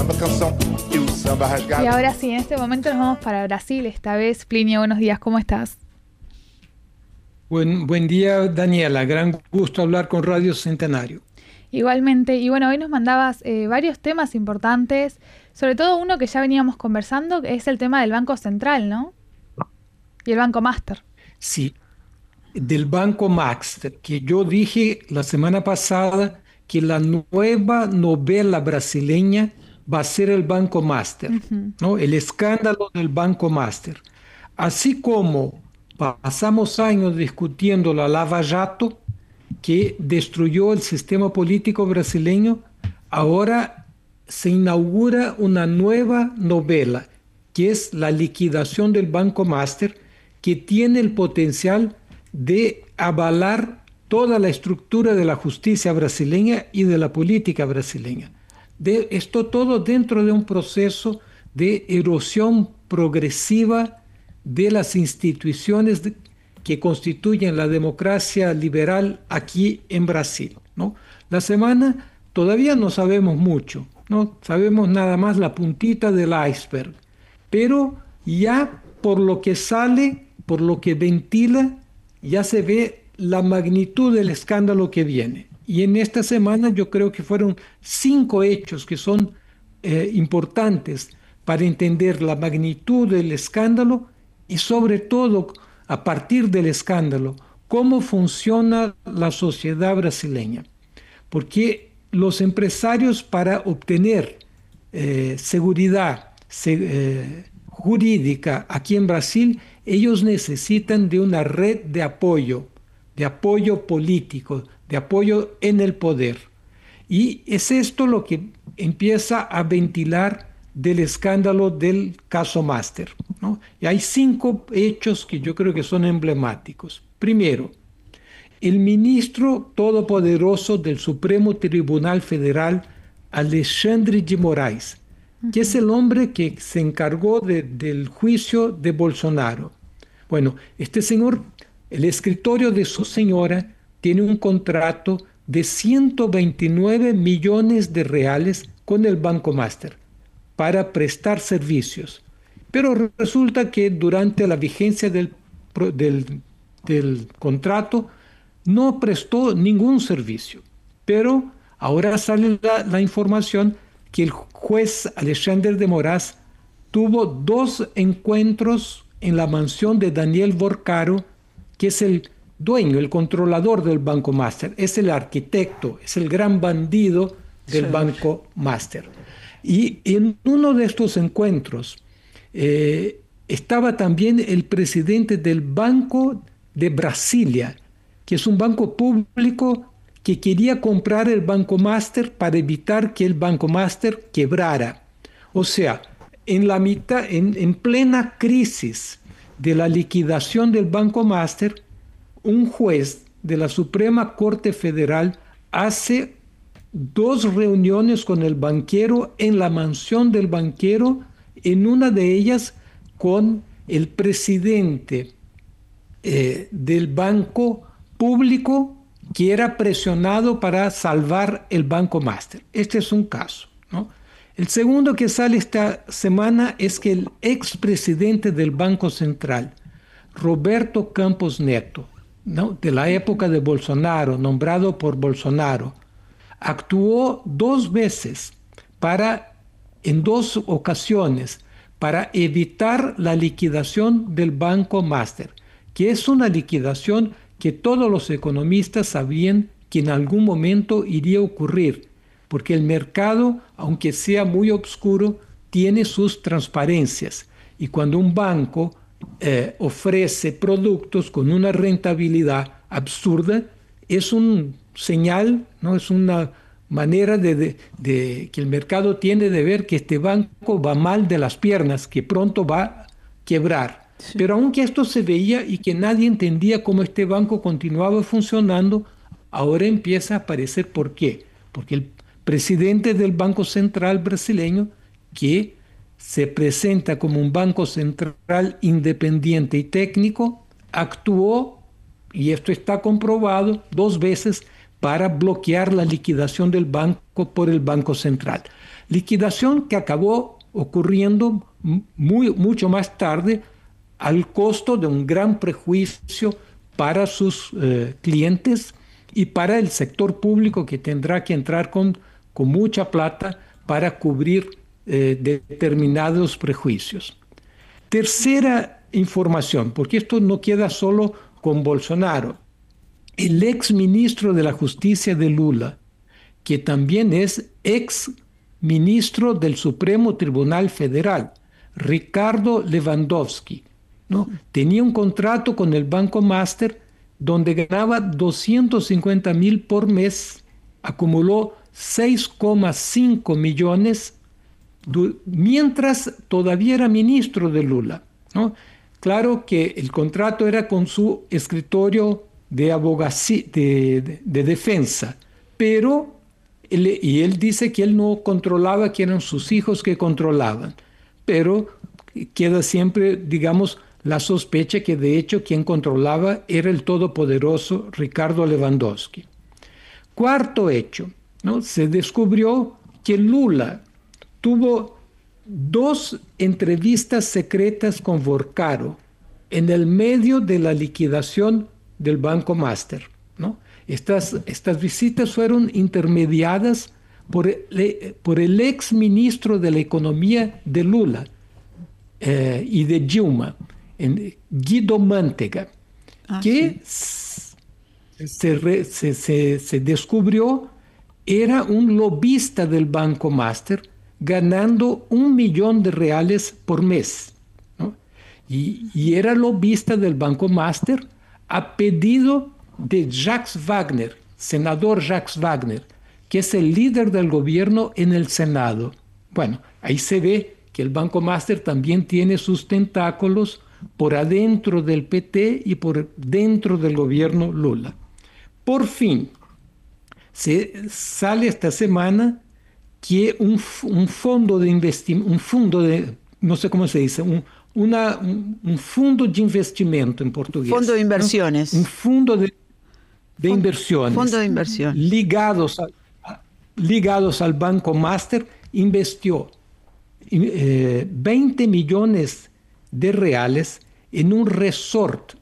samba canção e o samba rasgado. Y ahora sí, en este momento nos vamos para Brasil. Esta vez, Plinio, buenos días, ¿cómo estás? Buen, buen día, Daniela. Gran gusto hablar con Radio Centenario. Igualmente, y bueno, hoy nos mandabas eh, varios temas importantes, sobre todo uno que ya veníamos conversando, que es el tema del Banco Central, ¿no? Y el Banco Master. Sí, del Banco Master, que yo dije la semana pasada que la nueva novela brasileña va a ser el Banco Master, ¿no? El escándalo del Banco Master. Así como pasamos años discutiendo la Lava Jato, que destruyó el sistema político brasileño, ahora se inaugura una nueva novela, que es la liquidación del Banco Master, que tiene el potencial de avalar toda la estructura de la justicia brasileña y de la política brasileña. Esto todo dentro de un proceso de erosión progresiva de las instituciones que constituyen la democracia liberal aquí en Brasil. ¿no? La semana todavía no sabemos mucho, no sabemos nada más la puntita del iceberg, pero ya por lo que sale, por lo que ventila, ya se ve la magnitud del escándalo que viene. Y en esta semana yo creo que fueron cinco hechos que son eh, importantes para entender la magnitud del escándalo y sobre todo a partir del escándalo, cómo funciona la sociedad brasileña. Porque los empresarios para obtener eh, seguridad se- eh, jurídica aquí en Brasil, ellos necesitan de una red de apoyo, de apoyo político, de apoyo en el poder. Y es esto lo que empieza a ventilar del escándalo del caso Master. ¿no? Y hay cinco hechos que yo creo que son emblemáticos. Primero, el ministro todopoderoso del Supremo Tribunal Federal, Alexandre de Moraes, que es el hombre que se encargó de- del juicio de Bolsonaro. Bueno, este señor, el escritorio de su señora, tiene un contrato de 129 millones de reales con el Banco Master para prestar servicios. Pero resulta que durante la vigencia del, del, contrato no prestó ningún servicio. Pero ahora sale la, la información que el juez Alexander de Moraes tuvo dos encuentros en la mansión de Daniel Borcaro, que es el dueño, el controlador del Banco Master, es el arquitecto, es el gran bandido del Sí. Banco Master. Y en uno de estos encuentros eh, estaba también el presidente del Banco de Brasilia, que es un banco público que quería comprar el Banco Master para evitar que el Banco Master quebrara. O sea, en la mitad, en, en plena crisis de la liquidación del Banco Master, un juez de la Suprema Corte Federal hace dos reuniones con el banquero en la mansión del banquero, en una de ellas con el presidente eh, del banco público que era presionado para salvar el Banco Master. Este es un caso. ¿no? El segundo que sale esta semana es que el expresidente del Banco Central, Roberto Campos Neto, de la época de Bolsonaro, nombrado por Bolsonaro, actuó dos veces para, en dos ocasiones, para evitar la liquidación del Banco Master, que es una liquidación que todos los economistas sabían que en algún momento iría a ocurrir, porque el mercado, aunque sea muy oscuro, tiene sus transparencias. Y cuando un banco eh, ofrece productos con una rentabilidad absurda, es un señal, ¿no? es una manera de, que el mercado tiene de ver que este banco va mal de las piernas, que pronto va a quebrar. Pero aunque esto se veía y que nadie entendía cómo este banco continuaba funcionando, ahora empieza a aparecer por qué. Porque el presidente del Banco Central brasileño, que se presenta como un banco central independiente y técnico, actuó, y esto está comprobado, dos veces para bloquear la liquidación del banco por el Banco Central. Liquidación que acabó ocurriendo muy, mucho más tarde al costo de un gran prejuicio para sus eh, clientes y para el sector público que tendrá que entrar con, con mucha plata para cubrir eh, determinados prejuicios. Tercera información, porque esto no queda solo con Bolsonaro el ex ministro de la Justicia de Lula, que también es ex ministro del Supremo Tribunal Federal, Ricardo Lewandowski, ¿no? tenía un contrato con el Banco Master donde ganaba 250 mil por mes, acumuló 6,5 millones mientras todavía era ministro de Lula. Claro que el contrato era con su escritorio de, abogacía, de, defensa, pero, y él dice que él no controlaba, que eran sus hijos que controlaban, pero queda siempre, digamos, la sospecha que de hecho quien controlaba era el todopoderoso Ricardo Lewandowski. Cuarto hecho, ¿no? se descubrió que Lula tuvo dos entrevistas secretas con Vorcaro en el medio de la liquidación del Banco Master. ¿no? Estas, estas visitas fueron intermediadas por el, por el ex ministro de la Economía de Lula eh, y de Dilma, en Guido Mantega, ah, que se, se, se, descubrió era un lobista del Banco Master ganando un millón de reales por mes. Y, y, era lobista del Banco Master a pedido de Jacques Wagner, senador Jacques Wagner, que es el líder del gobierno en el Senado. Bueno, ahí se ve que el Banco Master también tiene sus tentáculos por adentro del PT y por dentro del gobierno Lula. Por fin, se sale esta semana que un, fondo de investimento, un fondo de, no sé cómo se dice, un, una, un, fondo de investimento en portugués. Fondo de inversiones. Un fondo de, de inversiones. Fondo de inversión. Ligados, ligados al Banco Master, investió 20 eh, millones de reales en un resort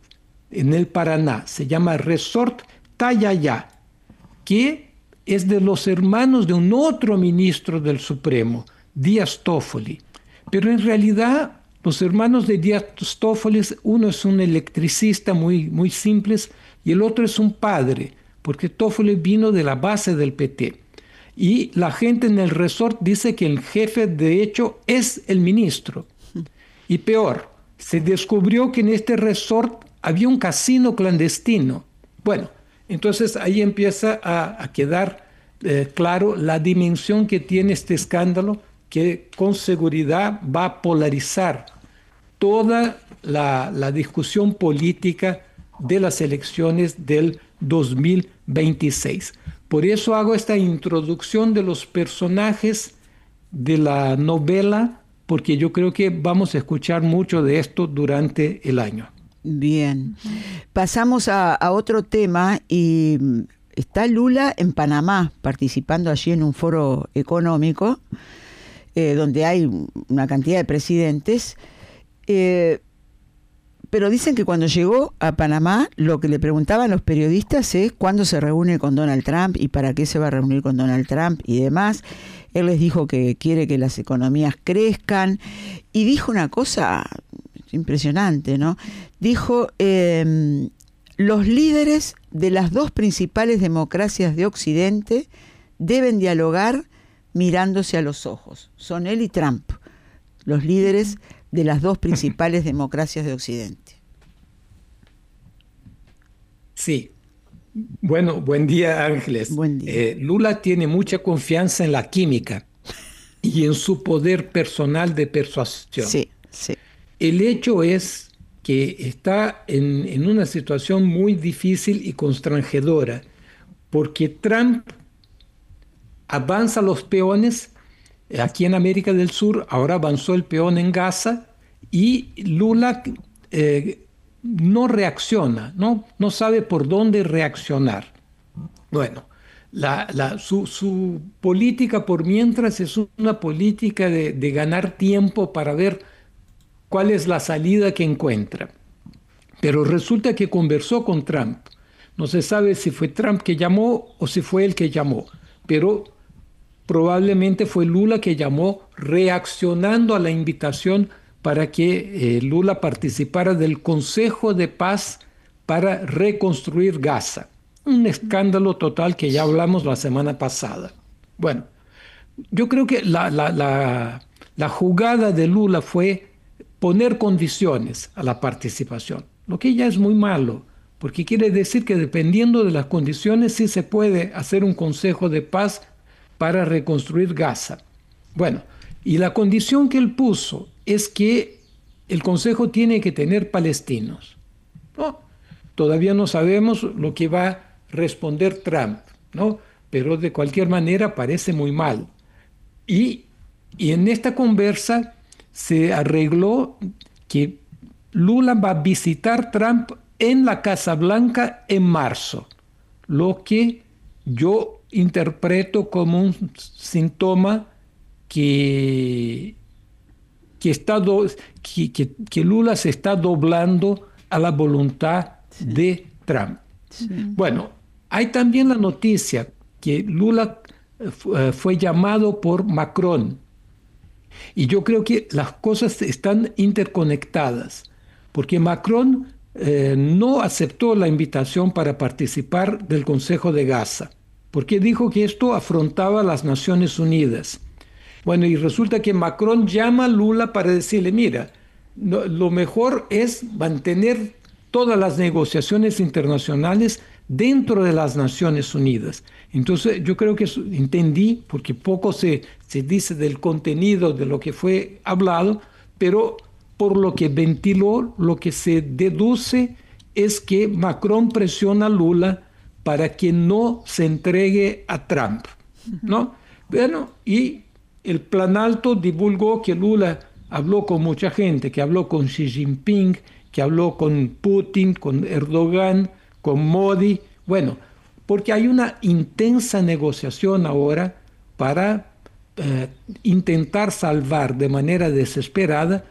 en el Paraná. Se llama Resort Tayaya, que es de los hermanos de un otro ministro del Supremo, Díaz Toffoli. Pero en realidad los hermanos de Díaz uno es un electricista muy, muy simple y el otro es un padre, porque Toffoli vino de la base del PT. Y la gente en el resort dice que el jefe de hecho es el ministro. Y peor, se descubrió que en este resort había un casino clandestino. Bueno, entonces ahí empieza a, quedar eh, claro la dimensión que tiene este escándalo que con seguridad va a polarizar toda la, discusión política de las elecciones del 2026. Por eso hago esta introducción de los personajes de la novela, porque yo creo que vamos a escuchar mucho de esto durante el año. Bien, pasamos a, otro tema y está Lula en Panamá participando allí en un foro económico eh, donde hay una cantidad de presidentes. Eh, pero dicen que cuando llegó a Panamá, lo que le preguntaban los periodistas es cuándo se reúne con Donald Trump y para qué se va a reunir con Donald Trump y demás. Él les dijo que quiere que las economías crezcan y dijo una cosa impresionante, ¿no? Dijo, em, los líderes de las dos principales democracias de Occidente deben dialogar mirándose a los ojos. Son él y Trump, los líderes de las dos principales democracias de Occidente. Sí, Bueno, buen día Ángeles. Buen día. Eh, Lula tiene mucha confianza en la química y en su poder personal de persuasión. Sí, sí. El hecho es que está en, una situación muy difícil y constrangedora porque Trump avanza los peones aquí en América del Sur, ahora avanzó el peón en Gaza y Lula eh, no reacciona, ¿no? no sabe por dónde reaccionar. Bueno, su, política por mientras es una política de ganar tiempo para ver cuál es la salida que encuentra. Pero resulta que conversó con Trump. No se sabe si fue Trump que llamó o si fue él que llamó, pero probablemente fue Lula que llamó reaccionando a la invitación para que eh, Lula participara del Consejo de Paz para reconstruir Gaza. Un escándalo total que ya hablamos la semana pasada. Bueno, yo creo que la, la jugada de Lula fue poner condiciones a la participación, lo que ya es muy malo, porque quiere decir que dependiendo de las condiciones sí se puede hacer un consejo de paz para reconstruir Gaza. Bueno, y la condición que él puso es que el Consejo tiene que tener palestinos. ¿no? Todavía no sabemos lo que va a responder Trump, ¿no? pero de cualquier manera parece muy mal. Y, y en esta conversa se arregló que Lula va a visitar Trump en la Casa Blanca en marzo, lo que yo interpreto como un síntoma que, que, está que, Lula se está doblando a la voluntad de Trump. Bueno, hay también la noticia que Lula eh, eh, fue llamado por Macron. Y yo creo que las cosas están interconectadas, porque Macron eh, no aceptó la invitación para participar del Consejo de Gaza porque dijo que esto afrontaba las Naciones Unidas. Bueno, y resulta que Macron llama a Lula para decirle, mira, lo mejor es mantener todas las negociaciones internacionales dentro de las Naciones Unidas. Entonces yo creo que entendí, porque poco se, se dice del contenido de lo que fue hablado, pero por lo que ventiló, lo que se deduce es que Macron presiona a Lula para que no se entregue a Trump, ¿no? Bueno, y el Plan Alto divulgó que Lula habló con mucha gente, que habló con Xi Jinping, que habló con Putin, con Erdogan, con Modi, bueno, porque hay una intensa negociación ahora para eh, intentar salvar de manera desesperada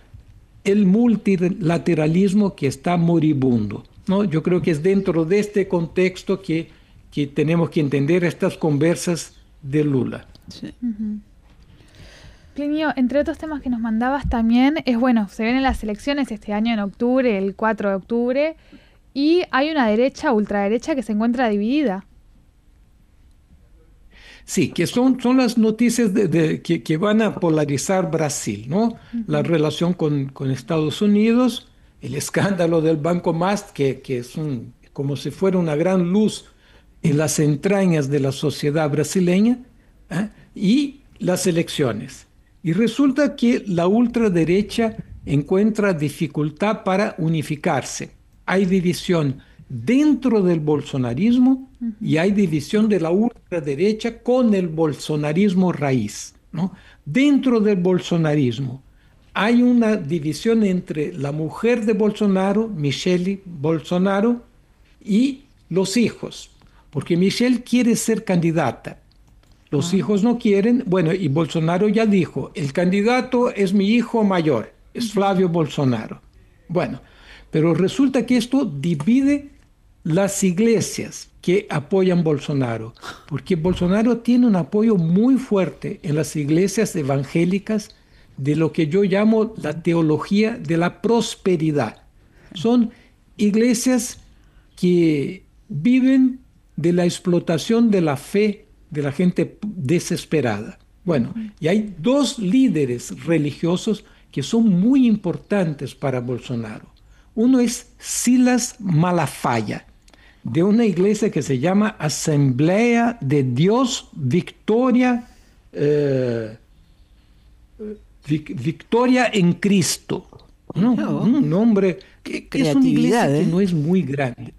el multilateralismo que está moribundo. ¿no? Yo creo que es dentro de este contexto que, que tenemos que entender estas conversas de Lula. Sí. Plinio, entre otros temas que nos mandabas también, es bueno, se vienen las elecciones este año en octubre, el 4 de octubre, y hay una derecha, ultraderecha, que se encuentra dividida. Sí, que son, son las noticias de, que, que, van a polarizar Brasil, ¿no? La relación con, con Estados Unidos el escándalo del Banco Mast, que, es un, como si fuera una gran luz en las entrañas de la sociedad brasileña, ¿eh? y las elecciones. Y resulta que la ultraderecha encuentra dificultad para unificarse. Hay división dentro del bolsonarismo y hay división de la ultraderecha con el bolsonarismo raíz. ¿no? Dentro del bolsonarismo hay una división entre la mujer de Bolsonaro, Michelle Bolsonaro, y los hijos, porque Michelle quiere ser candidata. Los ah. hijos no quieren, bueno, y Bolsonaro ya dijo, el candidato es mi hijo mayor, es Flavio Bolsonaro. Bueno, pero resulta que esto divide las iglesias que apoyan Bolsonaro, porque Bolsonaro tiene un apoyo muy fuerte en las iglesias evangélicas de lo que yo llamo la teología de la prosperidad. Son iglesias que viven de la explotación de la fe de la gente desesperada. Bueno, y hay dos líderes religiosos que son muy importantes para Bolsonaro. Uno es Silas Malafaya. de una iglesia que se llama Asamblea de Dios Victoria, eh, Victoria en Cristo. Un nombre que, es una iglesia que ¿eh? no es muy grande.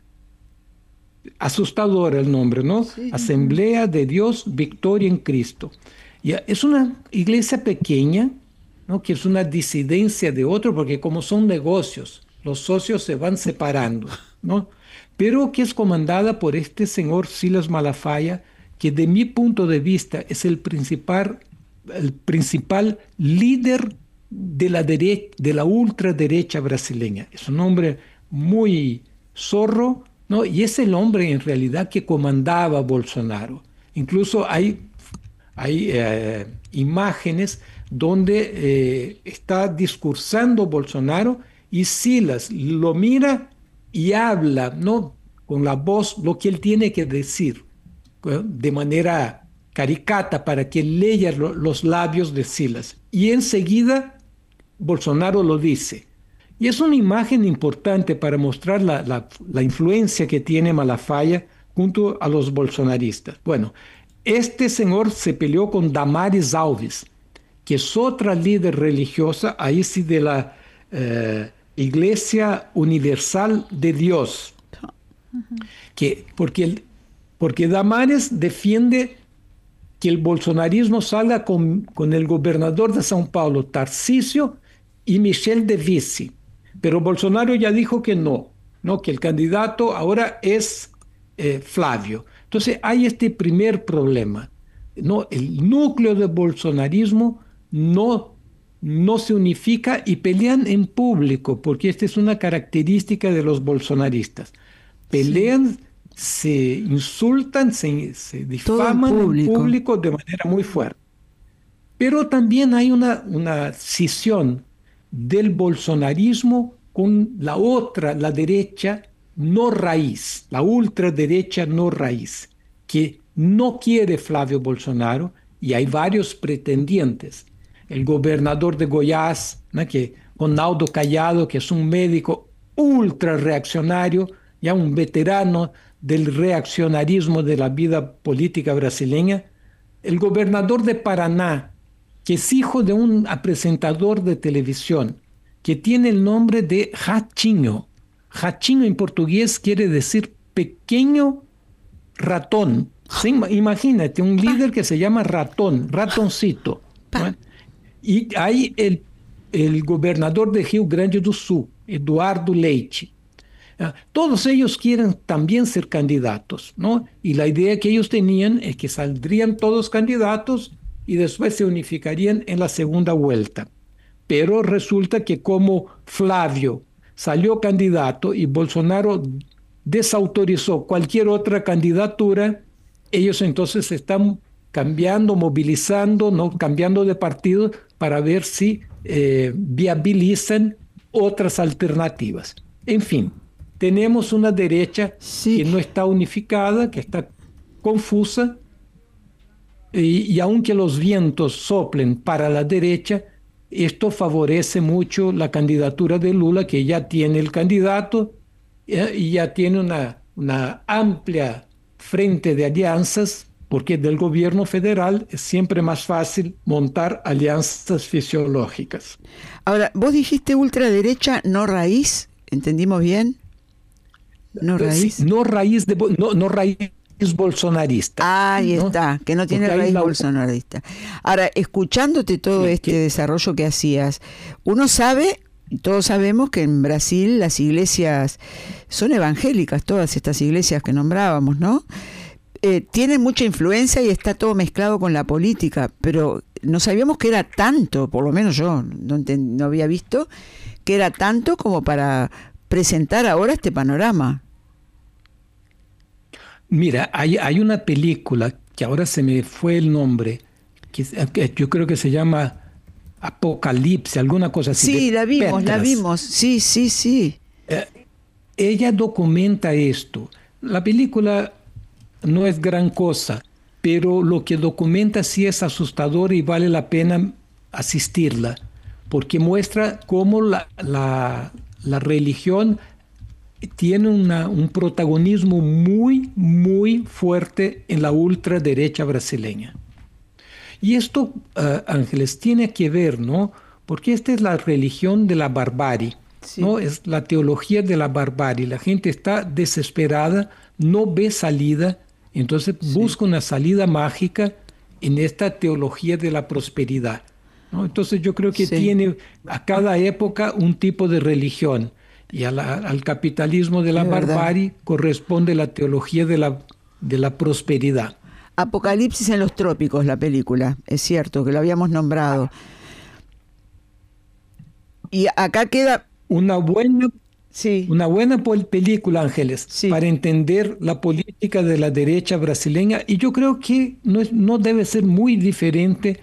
Asustador el nombre, ¿no? Asamblea de Dios Victoria en Cristo. Y es una iglesia pequeña, ¿no? que es una disidencia de otro, porque como son negocios, los socios se van separando, ¿no? pero que es comandada por este señor Silas Malafaya, que de mi punto de vista es el principal, el principal líder de la, de la ultraderecha brasileña. Es un hombre muy zorro, ¿no? y es el hombre en realidad que comandaba a Bolsonaro. Incluso hay, hay eh, imágenes donde eh, está discursando Bolsonaro y Silas lo mira y habla, ¿no? Con la voz lo que él tiene que decir, de manera caricata para que lea los labios de Silas. Y enseguida Bolsonaro lo dice. Y es una imagen importante para mostrar la, la influencia que tiene Malafaya junto a los bolsonaristas. Bueno, este señor se peleó con Damaris Alves, que es otra líder religiosa, ahí sí de la eh, Iglesia Universal de Dios. Que, porque, porque Damares defiende que el bolsonarismo salga con, con, el gobernador de São Paulo, Tarcisio, y Michel de Vici. Pero Bolsonaro ya dijo que no, no que el candidato ahora es eh, Flavio. Entonces hay este primer problema. ¿no? El núcleo del bolsonarismo no no se unifica y pelean en público, porque esta es una característica de los bolsonaristas. Pelean, se insultan, se, difaman en público de manera muy fuerte. Pero también hay una, una del bolsonarismo con la otra, la derecha no raíz, la ultraderecha no raíz, que no quiere Flavio Bolsonaro y hay varios pretendientes el gobernador de Goiás, que Ronaldo Callado, que es un médico ultra reaccionario, ya un veterano del reaccionarismo de la vida política brasileña, el gobernador de Paraná, que es hijo de un presentador de televisión, que tiene el nombre de Ratinho. Ratinho en portugués quiere decir pequeño ratón. imagínate, un líder que se llama ratón, ratoncito. Y hay el, el gobernador de Rio Grande do Sul, Eduardo Leite. Ah, todos ellos quieren también ser candidatos, ¿no? Y la idea que ellos tenían es que saldrían todos candidatos y después se unificarían en la segunda vuelta. Pero resulta que como Flavio salió candidato y Bolsonaro desautorizó cualquier otra candidatura, ellos entonces están cambiando, movilizando, ¿no? cambiando de partido para ver si eh, viabilizan otras alternativas. En fin, tenemos una derecha que no está unificada, que está confusa, y, y, aunque los vientos soplen para la derecha, esto favorece mucho la candidatura de Lula, que ya tiene el candidato eh, y ya tiene una, una amplia frente de alianzas porque del gobierno federal es siempre más fácil montar alianzas fisiológicas. Ahora, vos dijiste ultraderecha, no raíz, ¿entendimos bien? No eh, raíz. no raíz de no, raíz bolsonarista. ahí está, que no tiene raíz bolsonarista. Ahora, escuchándote todo este desarrollo que hacías, uno sabe, todos sabemos que en Brasil las iglesias son evangélicas, todas estas iglesias que nombrábamos, ¿no? Eh, tiene mucha influencia y está todo mezclado con la política, pero no sabíamos que era tanto, por lo menos yo no, no había visto, que era tanto como para presentar ahora este panorama. Mira, hay, hay una película que ahora se me fue el nombre, que, yo creo que se llama Apocalipsis, alguna cosa así. Sí, la vimos, la vimos, sí, sí, sí. Eh, ella documenta esto. La película no es gran cosa, pero lo que documenta sí es asustador y vale la pena asistirla, porque muestra cómo la, la, religión tiene un protagonismo muy, muy fuerte en la ultraderecha brasileña. Y esto, eh, Ángeles, tiene que ver, ¿no? Porque esta es la religión de la barbarie, ¿no? Es la teología de la barbarie. La gente está desesperada, no ve salida, entonces busca una salida mágica en esta teología de la prosperidad. ¿no? Entonces yo creo que tiene a cada época un tipo de religión y al capitalismo de la barbarie corresponde la teología de la, de la prosperidad. Apocalipsis en los trópicos, la película, es cierto que lo habíamos nombrado. Y acá queda... Una buena, sí. una buena película, Ángeles, para entender la política de la derecha brasileña. Y yo creo que no, no debe ser muy diferente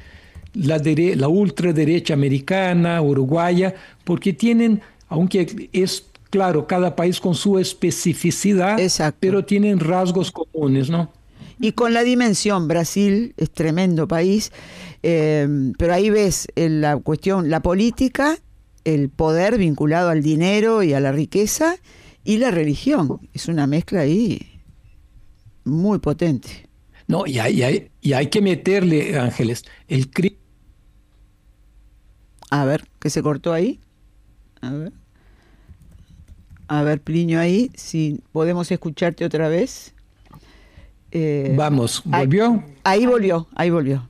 la, la ultraderecha americana, uruguaya, porque tienen aunque es claro, cada país con su especificidad, pero tienen rasgos comunes, ¿no? Y con la dimensión, Brasil es tremendo país, eh, pero ahí ves la cuestión, la política, el poder vinculado al dinero y a la riqueza y la religión. Es una mezcla ahí muy potente. No, y hay, y hay que meterle, Ángeles, el crimen. A ver, ¿qué se cortó ahí? A ver. A ver, Plinio, ahí, si podemos escucharte otra vez. Eh, Vamos, ¿volvió? Ahí, volvió, ahí volvió.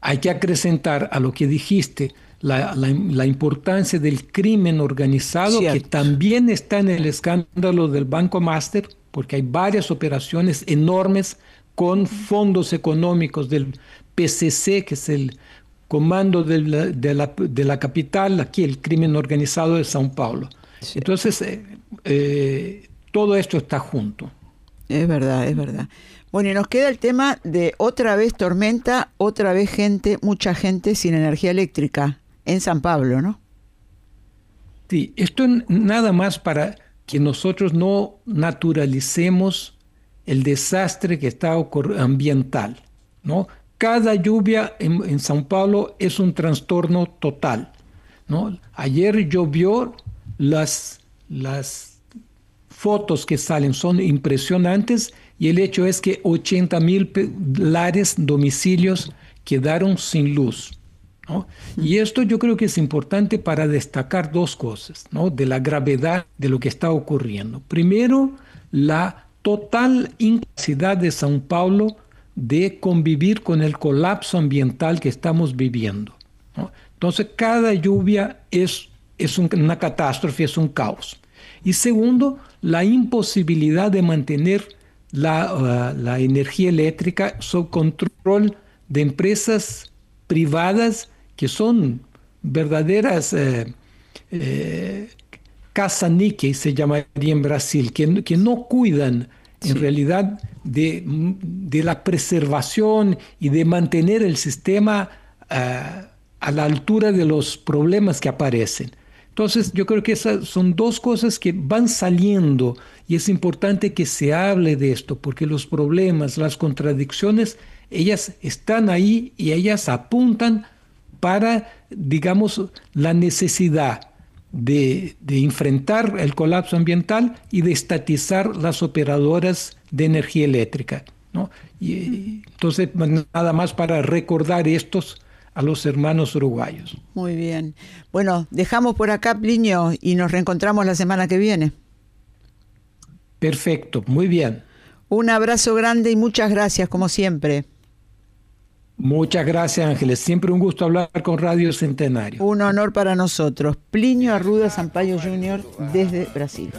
Hay que acrecentar a lo que dijiste la, la, importancia del crimen organizado, que también está en el escándalo del Banco Master, porque hay varias operaciones enormes con fondos económicos del PCC, que es el comando de la, de la, capital, aquí el crimen organizado de Sao Paulo. Entonces, eh, eh, todo esto está junto. Es verdad, es verdad. Bueno, y nos queda el tema de otra vez tormenta, otra vez gente, mucha gente sin energía eléctrica en San Pablo, ¿no? Sí, esto nada más para que nosotros no naturalicemos el desastre que está ambiental, ¿no? cada lluvia en, Sao Paulo es un trastorno total. ¿no? Ayer llovió, las, las fotos que salen son impresionantes y el hecho es que 80 mil lares, domicilios quedaron sin luz. Y esto yo creo que es importante para destacar dos cosas ¿no? de la gravedad de lo que está ocurriendo. Primero, la total incapacidad de Sao Paulo de convivir con el colapso ambiental que estamos viviendo. Entonces, cada lluvia es, es una catástrofe, es un caos. Y segundo, la imposibilidad de mantener la, uh, energía eléctrica sob control de empresas privadas que son verdaderas eh, eh se llamaría en Brasil, que, que no cuidan en realidad de, la preservación y de mantener el sistema ah, a la altura de los problemas que aparecen. Entonces yo creo que esas son dos cosas que van saliendo y es importante que se hable de esto porque los problemas, las contradicciones, ellas están ahí y ellas apuntan para, digamos, la necesidad de, enfrentar el colapso ambiental y de estatizar las operadoras de energía eléctrica. ¿no? Y, entonces, nada más para recordar estos a los hermanos uruguayos. Muy bien. Bueno, dejamos por acá, Plinio, y nos reencontramos la semana que viene. Perfecto, muy bien. Un abrazo grande y muchas gracias, como siempre. Muchas gracias, Ángeles. Siempre un gusto hablar con Radio Centenario. Un honor para nosotros. Plinio Arruda Sampaio Jr. desde Brasil.